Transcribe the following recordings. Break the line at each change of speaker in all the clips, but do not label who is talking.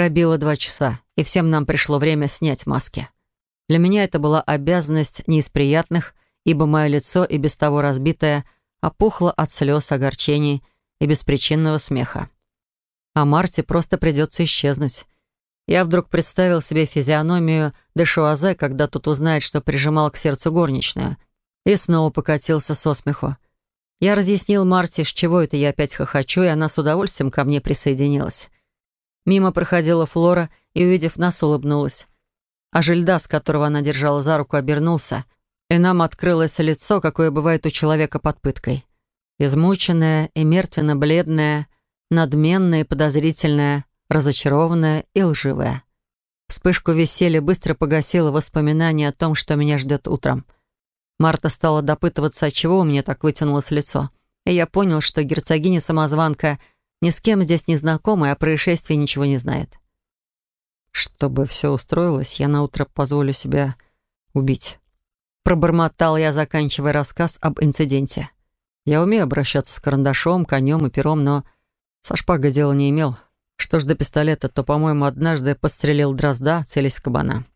Пробило два часа, и всем нам пришло время снять маски. Для меня это была обязанность не из приятных, ибо мое лицо и без того разбитое опухло от слез, огорчений и беспричинного смеха. А Марте просто придется исчезнуть. Я вдруг представил себе физиономию Дешуазе, когда тот узнает, что прижимал к сердцу горничную, и снова покатился со смеху. Я разъяснил Марте, с чего это я опять хохочу, и она с удовольствием ко мне присоединилась. Мимо проходила Флора и, увидев нас, улыбнулась. А Жильдас, которого она держала за руку, обернулся, и нам открылось лицо, какое бывает у человека под пыткой. Измученное и мертвенно-бледное, надменное и подозрительное, разочарованное и лживое. Вспышку веселья быстро погасило воспоминание о том, что меня ждет утром. Марта стала допытываться, от чего у меня так вытянулось лицо. И я понял, что герцогиня-самозванка ни с кем здесь не знакома и о происшествии ничего не знает. Чтобы все устроилось, я наутро позволю себя убить. Пробормотал я, заканчивая рассказ об инциденте. Я умею обращаться с карандашом, конем и пером, но со шпагой дела не имел. Что ж до пистолета, то, по-моему, однажды подстрелил дрозда, целясь в кабана.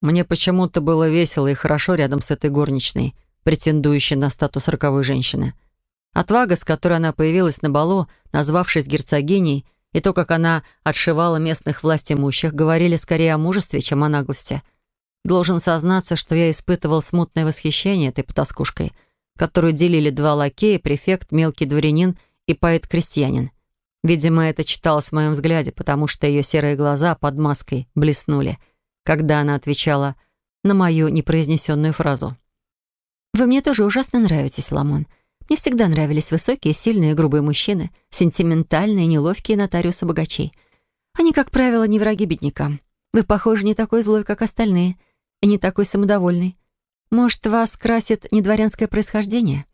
Мне почему-то было весело и хорошо рядом с этой горничной, претендующей на статус роковой женщины. Отвага, с которой она появилась на балу, назвавшись герцогиней, и то, как она отшивала местных властимущих, говорили скорее о мужестве, чем о наглости. Должен сознаться, что я испытывал смутное восхищение этой потаскушкой, которую делили два лакея, префект, мелкий дворянин и поэт-крестьянин. Видимо, это читалось в моем взгляде, потому что ее серые глаза под маской блеснули, когда она отвечала на мою непроизнесенную фразу.
«Вы мне тоже ужасно нравитесь, Ламон. Мне всегда нравились высокие, сильные, грубые мужчины, сентиментальные, неловкие нотариусы-богачей. Они, как правило, не враги беднякам. Вы, похоже, не такой злой, как остальные, и не такой самодовольный. Может, вас красит не дворянское происхождение?»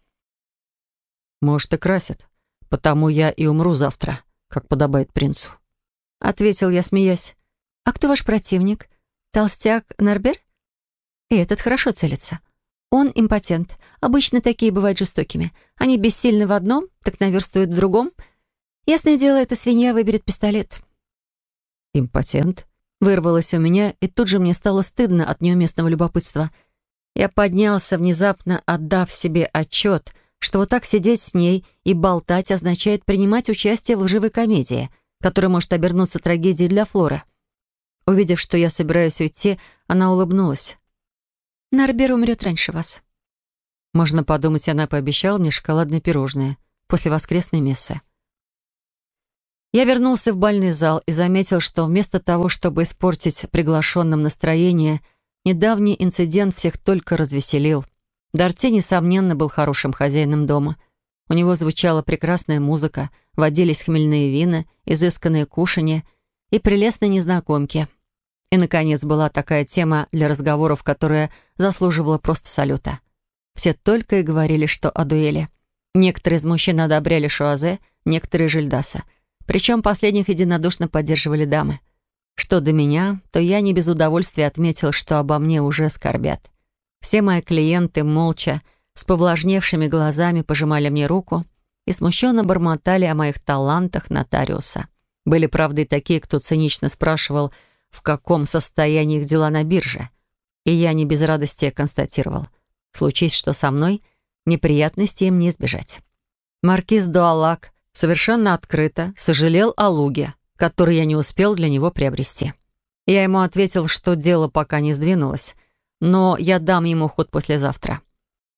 «Может, и красит», потому я и умру завтра, как подобает принцу», — ответил я, смеясь.
«А кто ваш противник? Толстяк Нарбер?» «И этот хорошо целится. Он импотент. Обычно такие бывают жестокими. Они бессильны в одном, так наверстывают в другом. Ясное дело, эта свинья выберет пистолет».
«Импотент?» Вырвалось у меня, и тут же мне стало стыдно от неуместного любопытства. Я поднялся, внезапно отдав себе отчет — что вот так сидеть с ней и болтать означает принимать участие в лживой комедии, которая может обернуться трагедией для Флоры. Увидев, что я собираюсь уйти, она улыбнулась.
«Нарбер умрет раньше вас».
Можно подумать, она пообещала мне шоколадное пирожное после воскресной мессы. Я вернулся в бальный зал и заметил, что вместо того, чтобы испортить приглашенным настроение, недавний инцидент всех только развеселил. Дарти, несомненно, был хорошим хозяином дома. У него звучала прекрасная музыка, водились хмельные вина, изысканные кушанья и прелестные незнакомки. И, наконец, была такая тема для разговоров, которая заслуживала просто салюта. Все только и говорили, что о дуэли. Некоторые из мужчин одобряли Шуазе, некоторые — Жильдаса. Причем последних единодушно поддерживали дамы. Что до меня, то я не без удовольствия отметил, что обо мне уже скорбят. Все мои клиенты молча, с повлажневшими глазами пожимали мне руку и смущенно бормотали о моих талантах нотариуса. Были, правда, и такие, кто цинично спрашивал, в каком состоянии их дела на бирже. И я не без радости констатировал. Случись, что со мной, неприятностей им не избежать. Маркиз Дуалак совершенно открыто сожалел о луге, который я не успел для него приобрести. Я ему ответил, что дело пока не сдвинулось, но я дам ему ход послезавтра».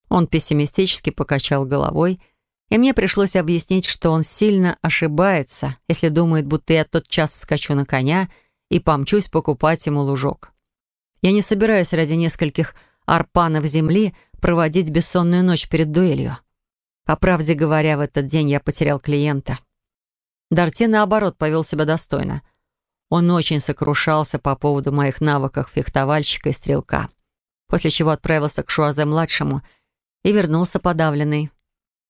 Он пессимистически покачал головой, и мне пришлось объяснить, что он сильно ошибается, если думает, будто я тот час вскочу на коня и помчусь покупать ему лужок. Я не собираюсь ради нескольких арпанов земли проводить бессонную ночь перед дуэлью. По правде говоря, в этот день я потерял клиента. Дарти, наоборот, повел себя достойно. Он очень сокрушался по поводу моих навыков фехтовальщика и стрелка после чего отправился к Шуазе-младшему и вернулся подавленный.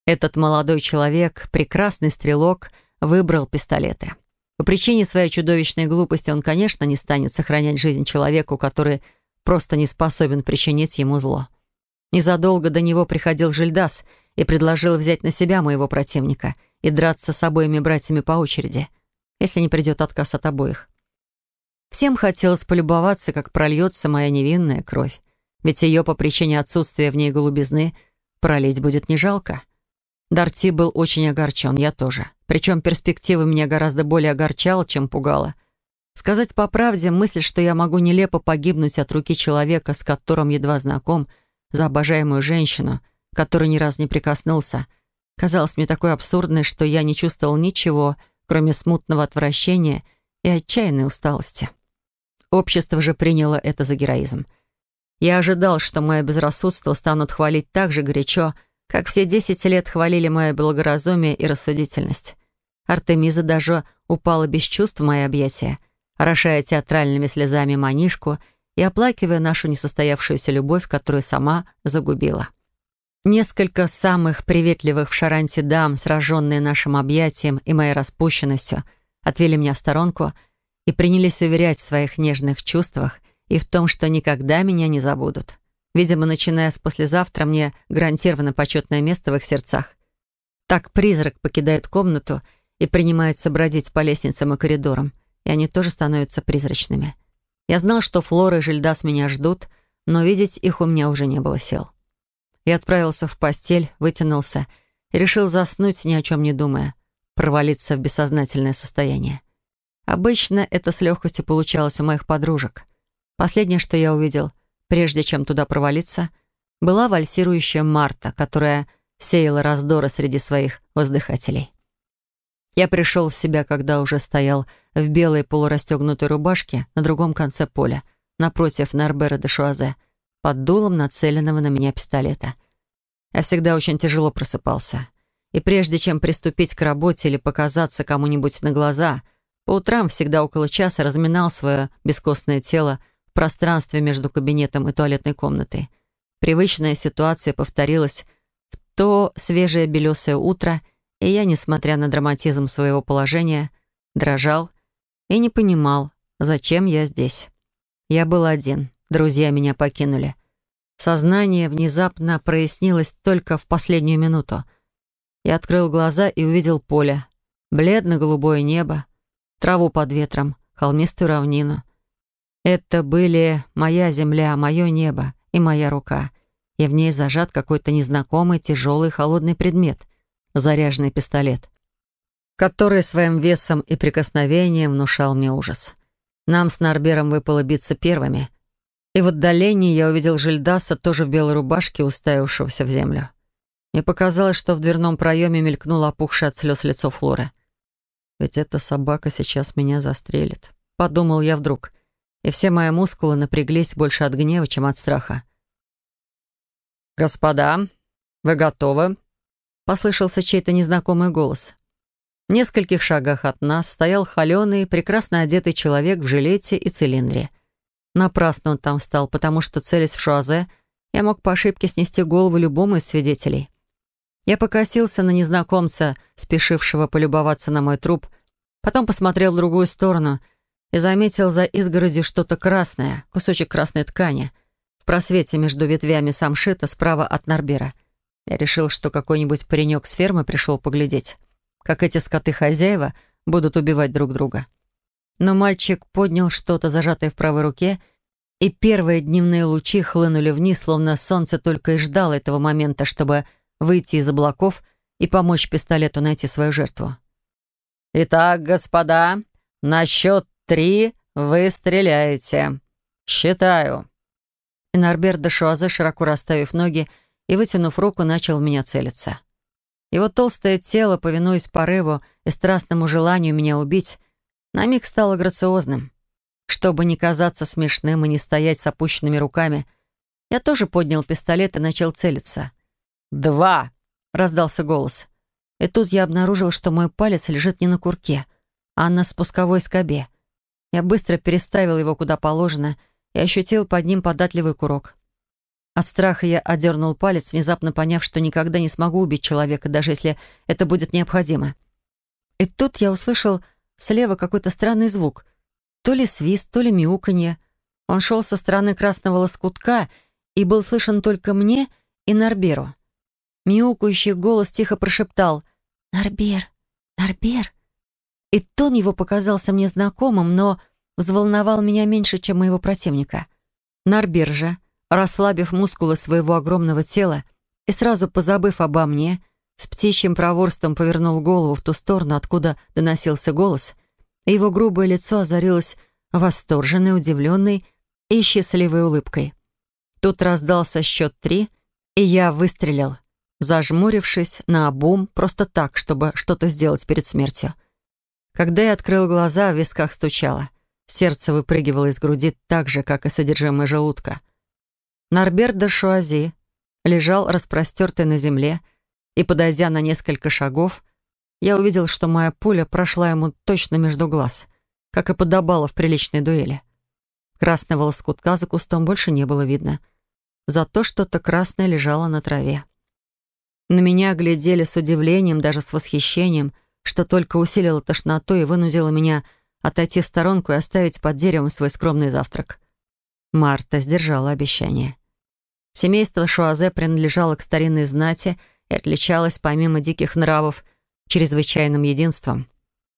Этот молодой человек, прекрасный стрелок, выбрал пистолеты. По причине своей чудовищной глупости он, конечно, не станет сохранять жизнь человеку, который просто не способен причинить ему зло. Незадолго до него приходил Жильдас и предложил взять на себя моего противника и драться с обоими братьями по очереди. если не придет отказ от обоих. Всем хотелось полюбоваться, как прольется моя невинная кровь. Ведь ее по причине отсутствия в ней голубизны пролить будет не жалко. Дарти был очень огорчен, я тоже. Причем перспектива меня гораздо более огорчала, чем пугала. Сказать по правде, мысль, что я могу нелепо погибнуть от руки человека, с которым едва знаком, за обожаемую женщину, который ни разу не прикоснулся, казалась мне такой абсурдной, что я не чувствовал ничего, кроме смутного отвращения и отчаянной усталости. Общество же приняло это за героизм. Я ожидал, что мое безрассудство станут хвалить так же горячо, как все десять лет хвалили мое благоразумие и рассудительность. Артемиза даже упала без чувств в мои объятия, орошая театральными слезами манишку и оплакивая нашу несостоявшуюся любовь, которую сама загубила. Несколько самых приветливых в Шаранте дам, сраженные нашим объятием и моей распущенностью, отвели меня в сторонку и принялись уверять в своих нежных чувствах и в том, что никогда меня не забудут. Видимо, начиная с послезавтра, мне гарантировано почетное место в их сердцах. Так призрак покидает комнату и принимается бродить по лестницам и коридорам, и они тоже становятся призрачными. Я знал, что Флора и Жильдас меня ждут, но видеть их у меня уже не было сил. Я отправился в постель, вытянулся и решил заснуть, ни о чем не думая, провалиться в бессознательное состояние. Обычно это с легкостью получалось у моих подружек. Последнее, что я увидел, прежде чем туда провалиться, была вальсирующая Марта, которая сеяла раздоры среди своих воздыхателей. Я пришел в себя, когда уже стоял в белой полурастегнутой рубашке на другом конце поля, напротив Нарбера де Шуазе — под дулом нацеленного на меня пистолета. Я всегда очень тяжело просыпался. И прежде чем приступить к работе или показаться кому-нибудь на глаза, по утрам всегда около часа разминал свое бескостное тело пространстве между кабинетом и туалетной комнатой. Привычная ситуация повторилась в то свежее белесое утро, и я, несмотря на драматизм своего положения, дрожал и не понимал, зачем я здесь. Я был один, Друзья меня покинули. Сознание внезапно прояснилось только в последнюю минуту. Я открыл глаза и увидел поле. Бледно-голубое небо, траву под ветром, холмистую равнину. Это были моя земля, мое небо и моя рука. И в ней зажат какой-то незнакомый, тяжелый, холодный предмет — заряженный пистолет, который своим весом и прикосновением внушал мне ужас. Нам с Нарбером выпало биться первыми — и в отдалении я увидел Жильдаса, тоже в белой рубашке, уставившегося в землю. Мне показалось, что в дверном проеме мелькнуло опухшее от слез лицо Флоры. «Ведь эта собака сейчас меня застрелит», — подумал я вдруг, и все мои мускулы напряглись больше от гнева, чем от страха. «Господа, вы готовы?» — послышался чей-то незнакомый голос. В нескольких шагах от нас стоял холеный, прекрасно одетый человек в жилете и цилиндре. Напрасно он там встал, потому что, целясь в Шуазе, я мог по ошибке снести голову любому из свидетелей. Я покосился на незнакомца, спешившего полюбоваться на мой труп, потом посмотрел в другую сторону и заметил за изгородью что-то красное, кусочек красной ткани, в просвете между ветвями самшита справа от Нарбера. Я решил, что какой-нибудь паренек с фермы пришел поглядеть, как эти скоты-хозяева будут убивать друг друга. Но мальчик поднял что-то, зажатое в правой руке, и первые дневные лучи хлынули вниз, словно солнце только и ждало этого момента, чтобы выйти из облаков и помочь пистолету найти свою жертву. «Итак, господа, на счет три вы стреляете. Считаю». И Норбер де Шуазе, широко расставив ноги и вытянув руку, начал в меня целиться. Его толстое тело, повинуясь порыву и страстному желанию меня убить, на миг стало грациозным. Чтобы не казаться смешным и не стоять с опущенными руками, я тоже поднял пистолет и начал целиться. «Два!» — раздался голос. И тут я обнаружил, что мой палец лежит не на курке, а на спусковой скобе. Я быстро переставил его куда положено и ощутил под ним податливый курок. От страха я одернул палец, внезапно поняв, что никогда не смогу убить человека, даже если это будет необходимо. И тут я услышал Слева какой-то странный звук. То ли свист, то ли мяуканье. Он шел со стороны красного лоскутка и был слышен только мне и Нарберу. Мяукающий голос тихо прошептал «Нарбер! Нарбер!» И тон его показался мне знакомым, но взволновал меня меньше, чем моего противника. Нарбир же, расслабив мускулы своего огромного тела и сразу позабыв обо мне, с птичьим проворством повернул голову в ту сторону, откуда доносился голос, и его грубое лицо озарилось восторженной, удивленной и счастливой улыбкой. Тут раздался счет три, и я выстрелил, зажмурившись на обум, просто так, чтобы что-то сделать перед смертью. Когда я открыл глаза, в висках стучало. Сердце выпрыгивало из груди так же, как и содержимое желудка. Нарберт де Шуази лежал распростертый на земле, и, подойдя на несколько шагов, я увидел, что моя пуля прошла ему точно между глаз, как и подобало в приличной дуэли. Красного лоскутка за кустом больше не было видно. Зато что-то красное лежало на траве. На меня глядели с удивлением, даже с восхищением — что только усилило тошноту и вынудило меня отойти в сторонку и оставить под деревом свой скромный завтрак. Марта сдержала обещание. Семейство Шуазе принадлежало к старинной знати и отличалось, помимо диких нравов, чрезвычайным единством.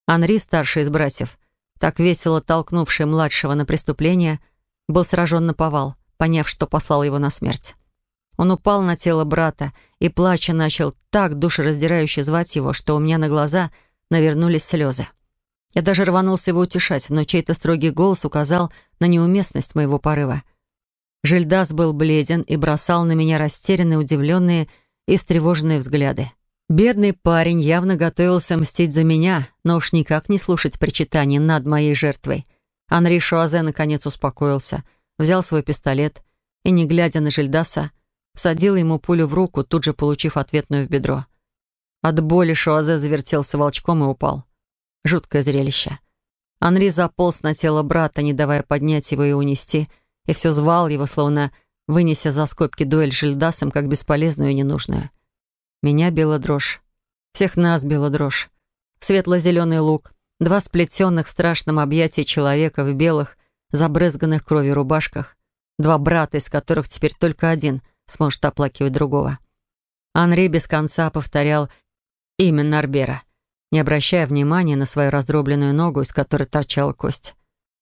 Анри, старший из братьев, так весело толкнувший младшего на преступление, был сражен на повал, поняв, что послал его на смерть. Он упал на тело брата и, плача, начал так душераздирающе звать его, что у меня на глаза навернулись слезы. Я даже рванулся его утешать, но чей-то строгий голос указал на неуместность моего порыва. Жильдас был бледен и бросал на меня растерянные, удивленные и встревоженные взгляды. Бедный парень явно готовился мстить за меня, но уж никак не слушать причитаний над моей жертвой. Анри Шуазе наконец успокоился, взял свой пистолет и, не глядя на Жильдаса, Садил ему пулю в руку, тут же получив ответную в бедро. От боли Шуазе завертелся волчком и упал. Жуткое зрелище. Анри заполз на тело брата, не давая поднять его и унести, и все звал его, словно вынеся за скобки дуэль с Жильдасом, как бесполезную и ненужную. Меня била дрожь. Всех нас била дрожь. Светло-зеленый лук, два сплетенных в страшном объятии человека в белых, забрызганных кровью рубашках, два брата, из которых теперь только один — сможет оплакивать другого. Анри без конца повторял имя Нарбера, не обращая внимания на свою раздробленную ногу, из которой торчала кость.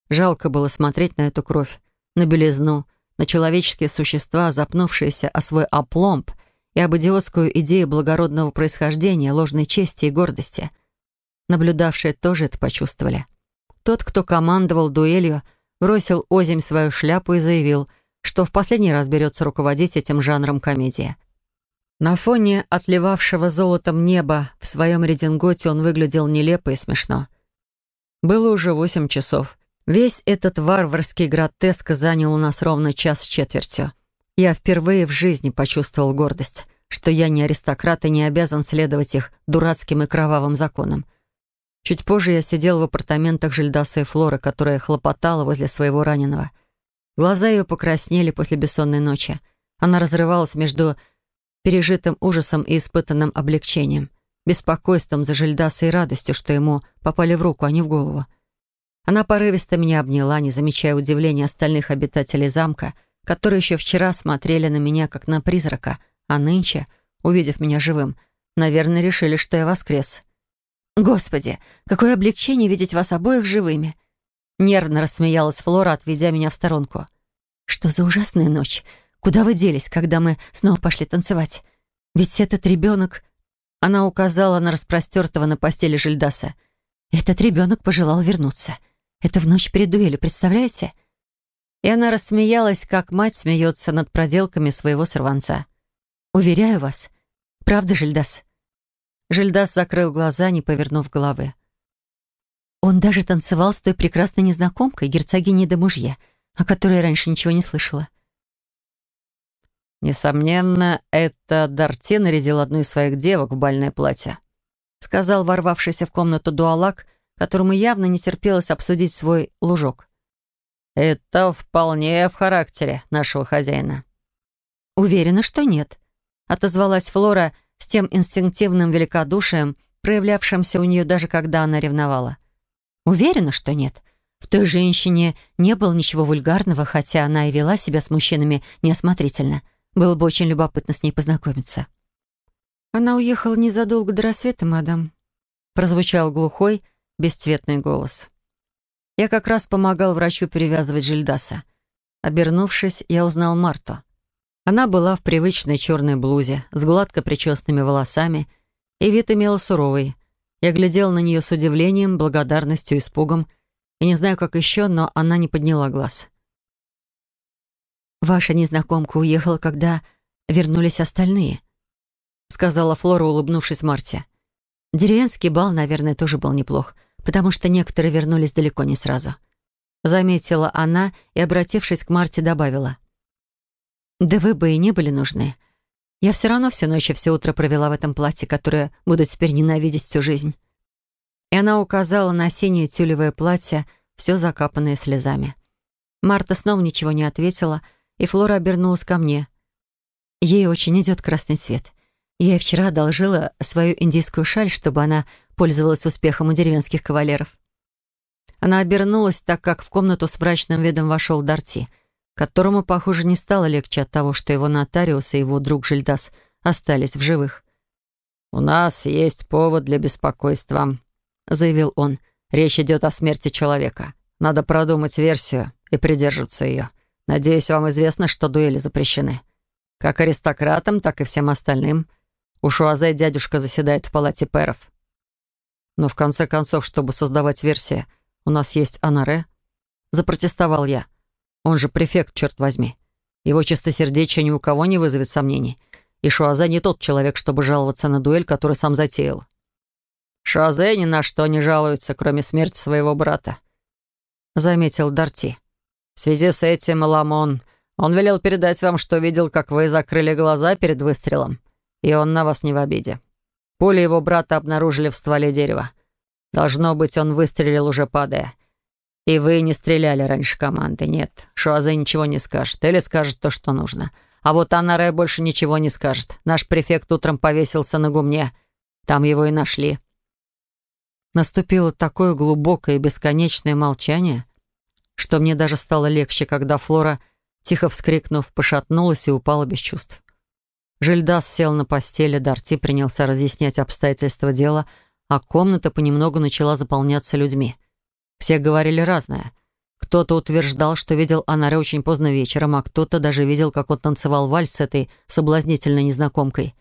Жалко было смотреть на эту кровь, на белизну, на человеческие существа, запнувшиеся о свой опломб и об идиотскую идею благородного происхождения, ложной чести и гордости. Наблюдавшие тоже это почувствовали. Тот, кто командовал дуэлью, бросил озимь свою шляпу и заявил, что в последний раз берется руководить этим жанром комедии. На фоне отливавшего золотом неба в своем рединготе он выглядел нелепо и смешно. Было уже восемь часов. Весь этот варварский гротеск занял у нас ровно час с четвертью. Я впервые в жизни почувствовал гордость, что я не аристократ и не обязан следовать их дурацким и кровавым законам. Чуть позже я сидел в апартаментах Жильдаса и Флоры, которая хлопотала возле своего раненого — Глаза ее покраснели после бессонной ночи. Она разрывалась между пережитым ужасом и испытанным облегчением, беспокойством за Жильдаса и радостью, что ему попали в руку, а не в голову. Она порывисто меня обняла, не замечая удивления остальных обитателей замка, которые еще вчера смотрели на меня, как на призрака, а нынче, увидев меня живым, наверное, решили, что я воскрес. «Господи, какое облегчение видеть вас обоих живыми!» Нервно рассмеялась Флора, отведя меня в сторонку. «Что за ужасная ночь? Куда вы делись, когда мы снова пошли танцевать? Ведь этот ребенок...» Она указала на распростертого на постели Жильдаса. «Этот ребенок пожелал вернуться. Это в ночь перед дуэлью, представляете?» И она рассмеялась, как мать смеется над проделками своего сорванца. «Уверяю вас. Правда, Жильдас?» Жильдас закрыл глаза, не повернув головы. Он даже танцевал с той прекрасной незнакомкой, герцогиней де Мужье, о которой раньше ничего не слышала. «Несомненно, это Дарти нарядил одну из своих девок в бальное платье», сказал ворвавшийся в комнату дуалак, которому явно не терпелось обсудить свой лужок. «Это вполне в характере нашего хозяина».
«Уверена, что нет», — отозвалась Флора с тем инстинктивным великодушием, проявлявшимся у нее даже когда она ревновала. Уверена, что нет. В той женщине не было ничего вульгарного, хотя она и вела себя с мужчинами неосмотрительно. Было бы очень любопытно с ней познакомиться.
«Она уехала незадолго до рассвета, мадам», прозвучал глухой, бесцветный голос. Я как раз помогал врачу перевязывать Жильдаса. Обернувшись, я узнал Марту. Она была в привычной черной блузе, с гладко причесанными волосами, и вид имела суровый. Я глядел на нее с удивлением, благодарностью, испугом, и не знаю, как еще, но она не подняла глаз. «Ваша незнакомка уехала, когда вернулись остальные», сказала Флора, улыбнувшись Марте. «Деревенский бал, наверное, тоже был неплох, потому что некоторые вернулись далеко не сразу». Заметила она и, обратившись к Марте, добавила. «Да вы бы и не были нужны. Я все равно всю ночь и все утро провела в этом платье, которое буду теперь ненавидеть всю жизнь». И она указала на синее тюлевое платье, все закапанное слезами. Марта снова ничего не ответила, и Флора обернулась ко мне. Ей очень идет красный цвет. Я ей вчера одолжила свою индийскую шаль, чтобы она пользовалась успехом у деревенских кавалеров. Она обернулась, так как в комнату с мрачным видом вошел Дарти, которому, похоже, не стало легче от того, что его нотариус и его друг Жильдас остались в живых.
«У нас есть повод для беспокойства», — заявил он. «Речь идет о смерти человека. Надо продумать версию и придерживаться ее. Надеюсь, вам известно, что дуэли запрещены. Как аристократам, так и всем остальным. У Шуазе дядюшка заседает в палате пэров. Но в конце концов, чтобы создавать версии, у нас есть Анаре. Запротестовал я. Он же префект, черт возьми. Его чистосердечие ни у кого не вызовет сомнений. И Шуазе не тот человек, чтобы жаловаться на дуэль, который сам затеял. Шуазе ни на что не жалуется, кроме смерти своего брата. Заметил Дарти. В связи с этим, Ламон, он велел передать вам, что видел, как вы закрыли глаза перед выстрелом. И он на вас не в обиде. Пули его брата обнаружили в стволе дерева. Должно быть, он выстрелил уже падая. И вы не стреляли раньше команды. Нет, Шуазе ничего не скажет. Или скажет то, что нужно. А вот Анаре больше ничего не скажет. Наш префект утром повесился на гумне. Там его и нашли. Наступило такое глубокое и бесконечное молчание, что мне даже стало легче, когда Флора, тихо вскрикнув, пошатнулась и упала без чувств. Жильдас сел на постели, Дарти принялся разъяснять обстоятельства дела, а комната понемногу начала заполняться людьми. Все говорили разное. Кто-то утверждал, что видел Анаре очень поздно вечером, а кто-то даже видел, как он танцевал вальс с этой соблазнительной незнакомкой.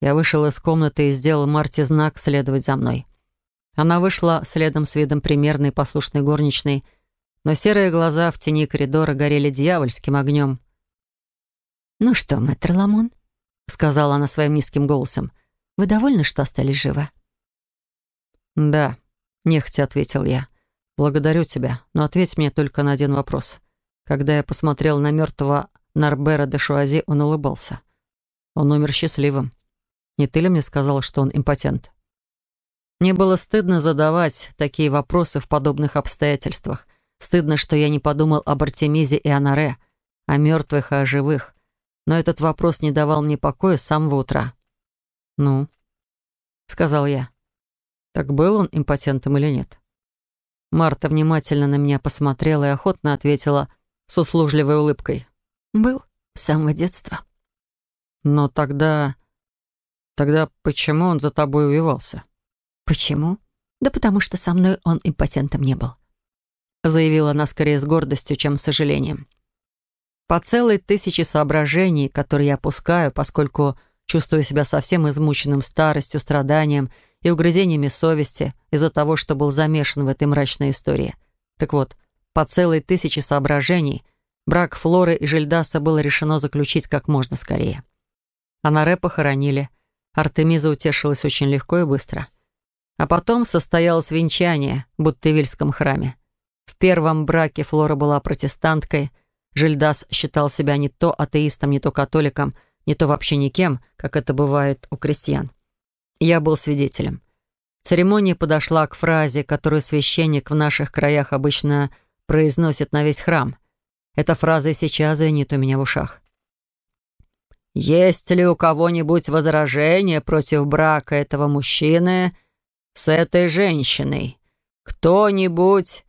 Я вышел из комнаты и сделал Марте знак следовать за мной. Она вышла следом с видом примерной послушной горничной, но серые глаза в тени коридора горели дьявольским огнем. «Ну что, мэтр Ламон?» — сказала она своим низким голосом. «Вы довольны, что остались живы?» «Да», — нехотя ответил я. «Благодарю тебя, но ответь мне только на один вопрос. Когда я посмотрел на мертвого Нарбера де Шуази, он улыбался. Он умер счастливым. Не ты ли мне сказал, что он импотент?» Мне было стыдно задавать такие вопросы в подобных обстоятельствах. Стыдно, что я не подумал об Артемизе и Анаре, о мертвых и о живых но этот вопрос не давал мне покоя с самого утра. «Ну?» — сказал я. «Так был он импотентом или нет?» Марта внимательно на меня посмотрела и охотно ответила с услужливой улыбкой. «Был с самого детства». «Но тогда... Тогда почему он за тобой увивался?» «Почему? Да потому что со мной он импотентом не был», заявила она скорее с гордостью, чем с сожалением. По целой тысяче соображений, которые я опускаю, поскольку чувствую себя совсем измученным старостью, страданием и угрызениями совести из-за того, что был замешан в этой мрачной истории. Так вот, по целой тысяче соображений брак Флоры и Жильдаса было решено заключить как можно скорее. Анаре похоронили. Артемиза утешилась очень легко и быстро. А потом состоялось венчание в Буттевильском храме. В первом браке Флора была протестанткой — Жильдас считал себя не то атеистом, не то католиком, не то вообще никем, как это бывает у крестьян. Я был свидетелем. Церемония подошла к фразе, которую священник в наших краях обычно произносит на весь храм. Эта фраза и сейчас звенит у меня в ушах. «Есть ли у кого-нибудь возражение против брака этого мужчины с этой женщиной? Кто-нибудь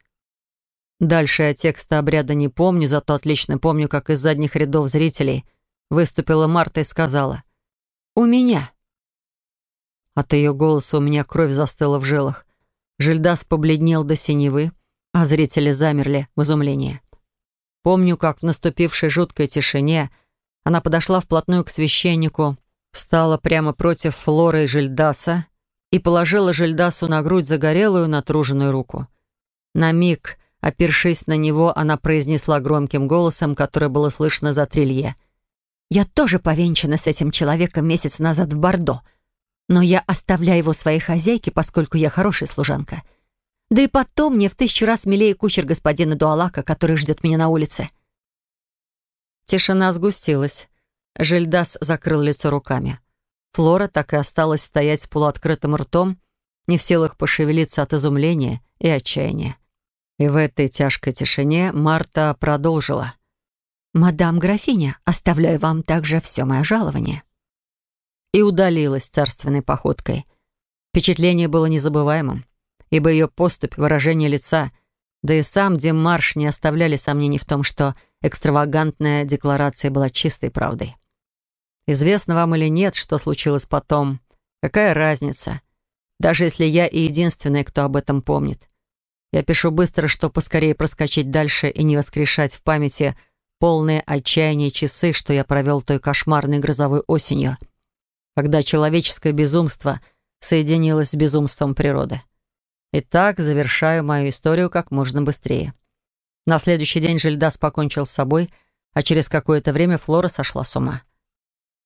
Дальше я текста обряда не помню, зато отлично помню, как из задних рядов зрителей выступила Марта и сказала «У меня». От ее голоса у меня кровь застыла в жилах.
Жильдас побледнел до синевы, а зрители замерли в изумлении. Помню, как в наступившей жуткой тишине она подошла вплотную к священнику, встала прямо против Флоры и Жильдаса и положила Жильдасу на грудь загорелую натруженную руку. На миг, опершись на него, она произнесла громким голосом, которое было слышно за трилье. «Я тоже повенчана с этим человеком месяц назад в Бордо, но я оставляю его своей хозяйке, поскольку я хорошая служанка. Да и потом мне в тысячу раз милее кучер господина Дуалака, который ждет меня на улице». Тишина сгустилась. Жильдас закрыл лицо руками. Флора так и осталась стоять с полуоткрытым ртом, не в силах пошевелиться от изумления и отчаяния. И в этой тяжкой тишине Марта продолжила. «Мадам графиня, оставляю вам также все мое жалование». И удалилась царственной походкой. Впечатление было незабываемым, ибо ее поступь, выражение лица, да и сам Демарш не оставляли сомнений в том, что экстравагантная декларация была чистой правдой. Известно вам или нет, что случилось потом. Какая разница? Даже если я и единственный, кто об этом помнит. Я пишу быстро, чтобы поскорее проскочить дальше и не воскрешать в памяти полные отчаяния часы, что я провел той кошмарной грозовой осенью, когда человеческое безумство соединилось с безумством природы. Итак, завершаю мою историю как можно быстрее. На следующий день Жильдас покончил с собой, а через какое-то время Флора сошла с ума.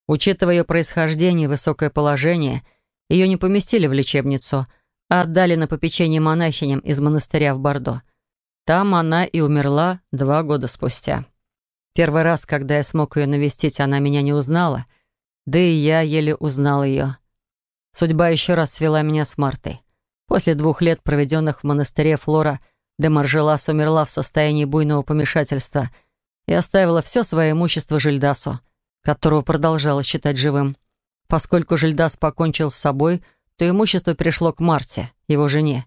Учитывая ее происхождение и высокое положение, ее не поместили в лечебницу, а отдали на попечение монахиням из монастыря в Бордо. Там она и умерла два года спустя. Первый раз, когда я смог ее навестить, она меня не узнала, да и я еле узнал ее. Судьба еще раз свела меня с Мартой. После двух лет, проведенных в монастыре, Флора де Маржелас умерла в состоянии буйного помешательства и оставила все свое имущество Жильдасу — которого продолжала считать живым. Поскольку Жильдас покончил с собой, то имущество перешло к Марте, его жене.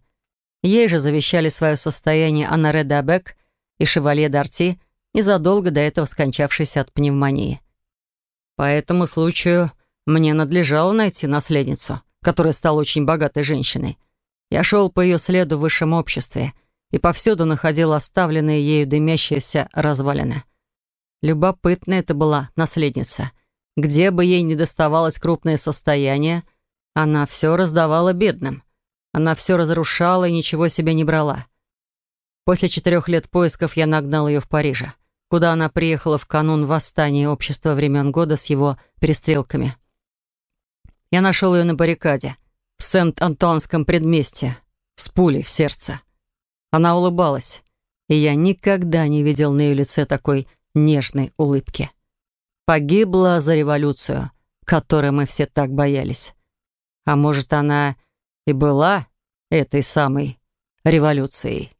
Ей же завещали свое состояние Анаре Дабек и Шевалье Дарти, незадолго до этого скончавшийся от пневмонии. По этому случаю мне надлежало найти наследницу, которая стала очень богатой женщиной. Я шел по ее следу в высшем обществе и повсюду находил оставленные ею дымящиеся развалины. Любопытная это была наследница. Где бы ей ни доставалось крупное состояние, она все раздавала бедным. Она все разрушала и ничего себе не брала. После четырех лет поисков я нагнал ее в Париже, куда она приехала в канун восстания общества времен года с его перестрелками. Я нашел ее на баррикаде, в Сент-Антуанском предместье, с пулей в сердце. Она улыбалась, и я никогда не видел на ее лице такой нежной улыбки. Погибла за революцию, которой мы все так боялись. А может, она и была этой самой революцией.